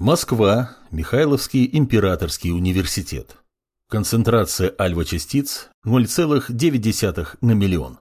Москва, Михайловский императорский университет. Концентрация альфа-частиц 0,9 на миллион.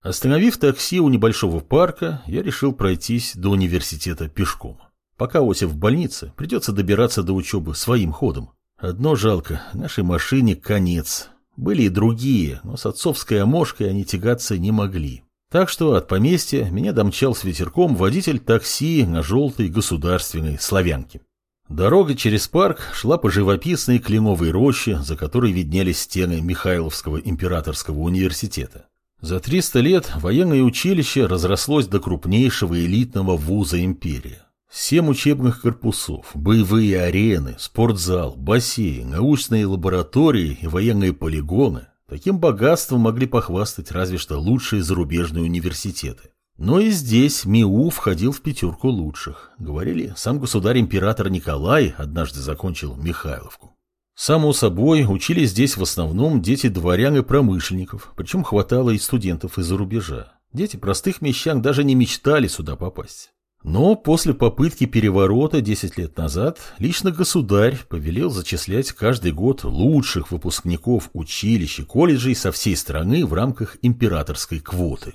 Остановив такси у небольшого парка, я решил пройтись до университета пешком. Пока Ося в больнице, придется добираться до учебы своим ходом. Одно жалко, нашей машине конец. Были и другие, но с отцовской омошкой они тягаться не могли. Так что от поместья меня домчал с ветерком водитель такси на желтой государственной славянке. Дорога через парк шла по живописной кленовой роще, за которой виднелись стены Михайловского императорского университета. За 300 лет военное училище разрослось до крупнейшего элитного вуза империи. Семь учебных корпусов, боевые арены, спортзал, бассейн, научные лаборатории и военные полигоны Таким богатством могли похвастать разве что лучшие зарубежные университеты. Но и здесь МИУ входил в пятерку лучших. Говорили, сам государь-император Николай однажды закончил Михайловку. Само собой, учились здесь в основном дети дворян и промышленников, причем хватало и студентов из-за рубежа. Дети простых мещан даже не мечтали сюда попасть. Но после попытки переворота 10 лет назад лично государь повелел зачислять каждый год лучших выпускников училищ и колледжей со всей страны в рамках императорской квоты.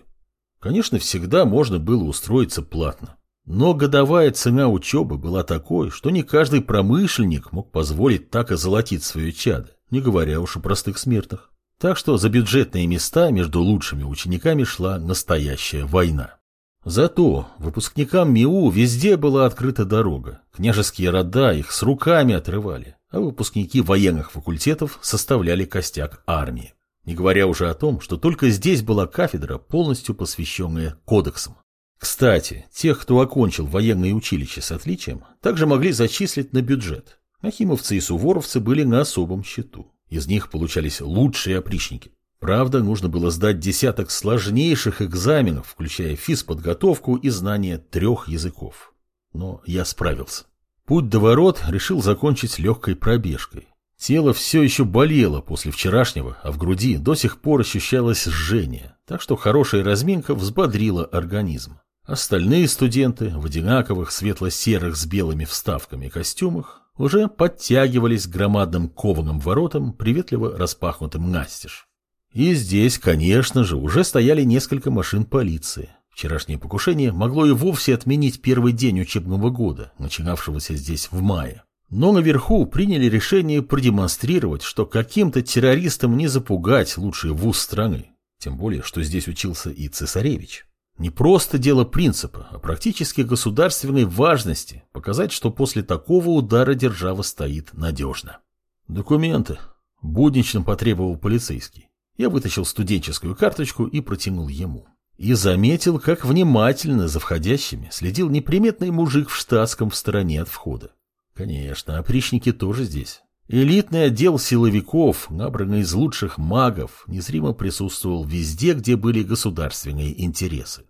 Конечно, всегда можно было устроиться платно. Но годовая цена учебы была такой, что не каждый промышленник мог позволить так озолотить свое чадо, не говоря уж о простых смертных. Так что за бюджетные места между лучшими учениками шла настоящая война. Зато выпускникам МИУ везде была открыта дорога. Княжеские рода их с руками отрывали, а выпускники военных факультетов составляли костяк армии. Не говоря уже о том, что только здесь была кафедра, полностью посвященная кодексам. Кстати, тех, кто окончил военное училище с отличием, также могли зачислить на бюджет. Ахимовцы и суворовцы были на особом счету. Из них получались лучшие опричники. Правда, нужно было сдать десяток сложнейших экзаменов, включая физподготовку и знание трех языков. Но я справился. Путь до ворот решил закончить легкой пробежкой. Тело все еще болело после вчерашнего, а в груди до сих пор ощущалось жжение, так что хорошая разминка взбодрила организм. Остальные студенты в одинаковых светло-серых с белыми вставками костюмах уже подтягивались к громадным кованым воротам, приветливо распахнутым настежь. И здесь, конечно же, уже стояли несколько машин полиции. Вчерашнее покушение могло и вовсе отменить первый день учебного года, начинавшегося здесь в мае. Но наверху приняли решение продемонстрировать, что каким-то террористам не запугать лучший вуз страны. Тем более, что здесь учился и цесаревич. Не просто дело принципа, а практически государственной важности показать, что после такого удара держава стоит надежно. Документы. Буднично потребовал полицейский. Я вытащил студенческую карточку и протянул ему. И заметил, как внимательно за входящими следил неприметный мужик в штатском в стороне от входа. Конечно, опричники тоже здесь. Элитный отдел силовиков, набранный из лучших магов, незримо присутствовал везде, где были государственные интересы.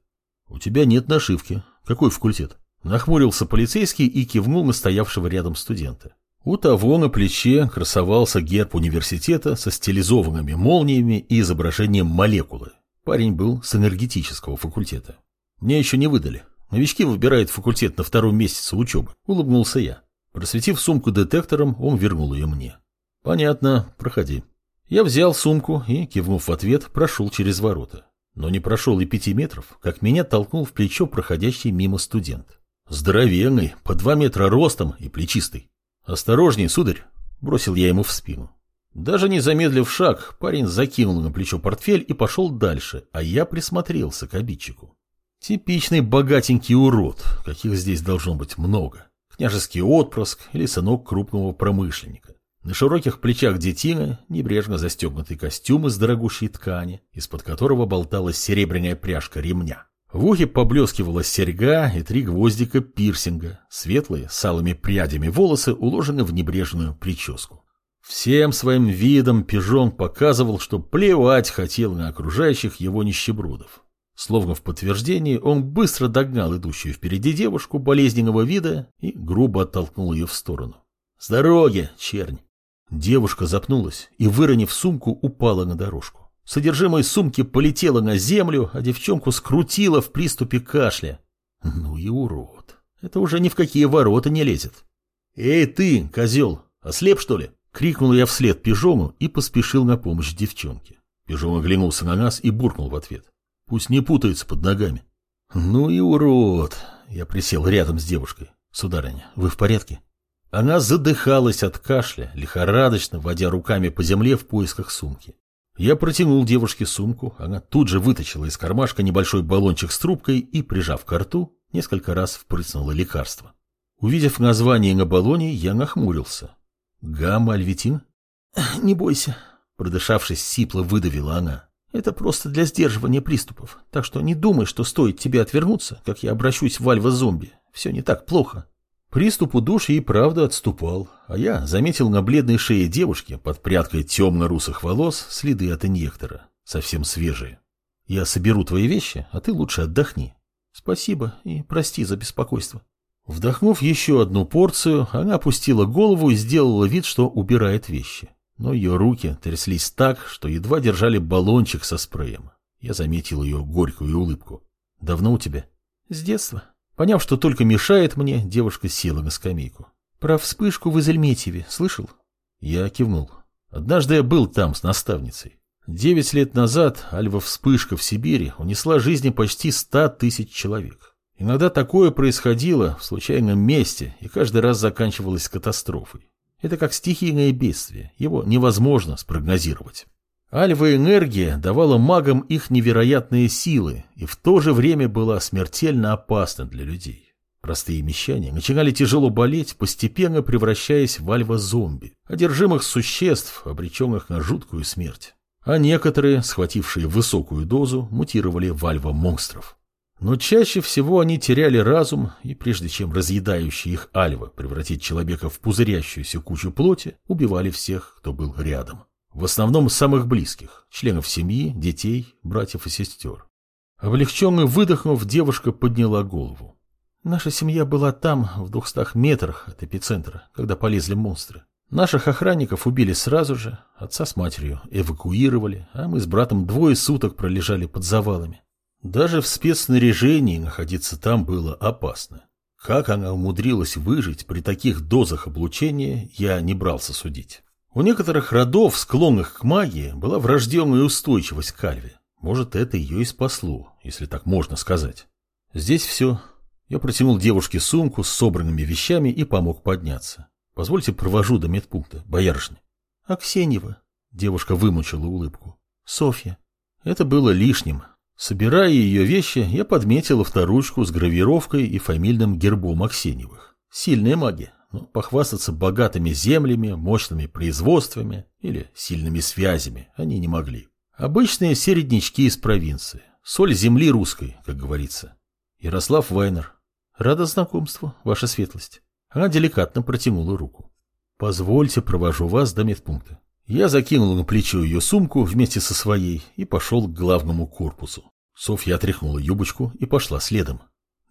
«У тебя нет нашивки. Какой факультет?» Нахмурился полицейский и кивнул на стоявшего рядом студента. У того на плече красовался герб университета со стилизованными молниями и изображением молекулы. Парень был с энергетического факультета. Мне еще не выдали. Новички выбирают факультет на втором месяце учебы. Улыбнулся я. Просветив сумку детектором, он вернул ее мне. Понятно, проходи. Я взял сумку и, кивнув в ответ, прошел через ворота. Но не прошел и пяти метров, как меня толкнул в плечо проходящий мимо студент. Здоровенный, по два метра ростом и плечистый. «Осторожней, сударь!» – бросил я ему в спину. Даже не замедлив шаг, парень закинул на плечо портфель и пошел дальше, а я присмотрелся к обидчику. Типичный богатенький урод, каких здесь должно быть много. Княжеский отпрыск или сынок крупного промышленника. На широких плечах детина небрежно застегнутый костюм из дорогущей ткани, из-под которого болталась серебряная пряжка ремня. В ухе поблескивала серьга и три гвоздика пирсинга. Светлые, с алыми прядями волосы уложены в небрежную прическу. Всем своим видом пижон показывал, что плевать хотел на окружающих его нищебродов. Словно в подтверждении, он быстро догнал идущую впереди девушку болезненного вида и грубо оттолкнул ее в сторону. «С дороги, чернь!» Девушка запнулась и, выронив сумку, упала на дорожку. Содержимое сумки полетело на землю, а девчонку скрутило в приступе кашля. Ну и урод. Это уже ни в какие ворота не лезет. «Эй ты, козел, ослеп что ли?» Крикнул я вслед пижому и поспешил на помощь девчонке. Пижон оглянулся на нас и буркнул в ответ. Пусть не путается под ногами. Ну и урод. Я присел рядом с девушкой. Сударыня, вы в порядке? Она задыхалась от кашля, лихорадочно водя руками по земле в поисках сумки. Я протянул девушке сумку, она тут же вытащила из кармашка небольшой баллончик с трубкой и, прижав к рту, несколько раз впрыснула лекарство. Увидев название на баллоне, я нахмурился. Гамма-альвитин? Не бойся, продышавшись, сипло выдавила она. Это просто для сдерживания приступов, так что не думай, что стоит тебе отвернуться, как я обращусь в альва-зомби. Все не так плохо. Приступ удушья и правда отступал, а я заметил на бледной шее девушки под прядкой темно-русых волос следы от инъектора, совсем свежие. Я соберу твои вещи, а ты лучше отдохни. Спасибо и прости за беспокойство. Вдохнув еще одну порцию, она опустила голову и сделала вид, что убирает вещи. Но ее руки тряслись так, что едва держали баллончик со спреем. Я заметил ее горькую улыбку. «Давно у тебя?» «С детства», Поняв, что только мешает мне, девушка села на скамейку. «Про вспышку в Изельметьеве слышал?» Я кивнул. «Однажды я был там с наставницей. Девять лет назад альва-вспышка в Сибири унесла жизни почти ста тысяч человек. Иногда такое происходило в случайном месте и каждый раз заканчивалось катастрофой. Это как стихийное бедствие, его невозможно спрогнозировать. Альва энергия давала магам их невероятные силы и в то же время была смертельно опасна для людей. Простые мещане начинали тяжело болеть, постепенно превращаясь в альва-зомби, одержимых существ, обреченных на жуткую смерть. А некоторые, схватившие высокую дозу, мутировали в альва-монстров. Но чаще всего они теряли разум, и прежде чем разъедающий их альва превратить человека в пузырящуюся кучу плоти, убивали всех, кто был рядом. В основном самых близких, членов семьи, детей, братьев и сестер. Облегченно выдохнув, девушка подняла голову. Наша семья была там, в двухстах метрах от эпицентра, когда полезли монстры. Наших охранников убили сразу же, отца с матерью эвакуировали, а мы с братом двое суток пролежали под завалами. Даже в спецснаряжении находиться там было опасно. Как она умудрилась выжить при таких дозах облучения, я не брался судить. У некоторых родов, склонных к магии, была врожденная устойчивость к Альве. Может, это ее и спасло, если так можно сказать. Здесь все. Я протянул девушке сумку с собранными вещами и помог подняться. Позвольте провожу до медпункта, боярышня. Аксеньева. Девушка вымучила улыбку. Софья. Это было лишним. Собирая ее вещи, я подметил авторучку с гравировкой и фамильным гербом Аксеньевых. Сильная магия но ну, похвастаться богатыми землями, мощными производствами или сильными связями они не могли. Обычные середнячки из провинции. Соль земли русской, как говорится. Ярослав Вайнер. Рада знакомству, ваша светлость. Она деликатно протянула руку. Позвольте, провожу вас до медпункта. Я закинул на плечо ее сумку вместе со своей и пошел к главному корпусу. Софья отряхнула юбочку и пошла следом.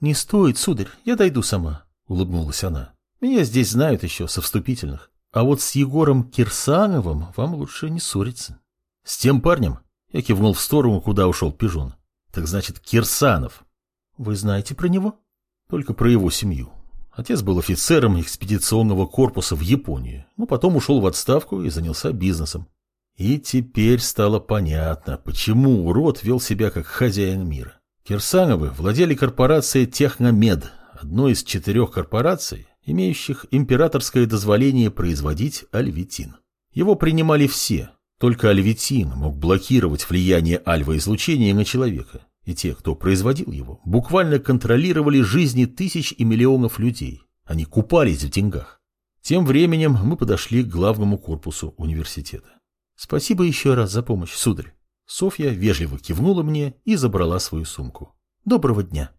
«Не стоит, сударь, я дойду сама», — улыбнулась она. Меня здесь знают еще со вступительных. А вот с Егором Кирсановым вам лучше не ссориться. С тем парнем? Я кивнул в сторону, куда ушел пижон. Так значит, Кирсанов. Вы знаете про него? Только про его семью. Отец был офицером экспедиционного корпуса в Японии, но потом ушел в отставку и занялся бизнесом. И теперь стало понятно, почему урод вел себя как хозяин мира. Кирсановы владели корпорацией Техномед, одной из четырех корпораций, имеющих императорское дозволение производить альвитин. Его принимали все, только альвитин мог блокировать влияние альва-излучения на человека, и те, кто производил его, буквально контролировали жизни тысяч и миллионов людей. Они купались в деньгах. Тем временем мы подошли к главному корпусу университета. Спасибо еще раз за помощь, сударь. Софья вежливо кивнула мне и забрала свою сумку. Доброго дня.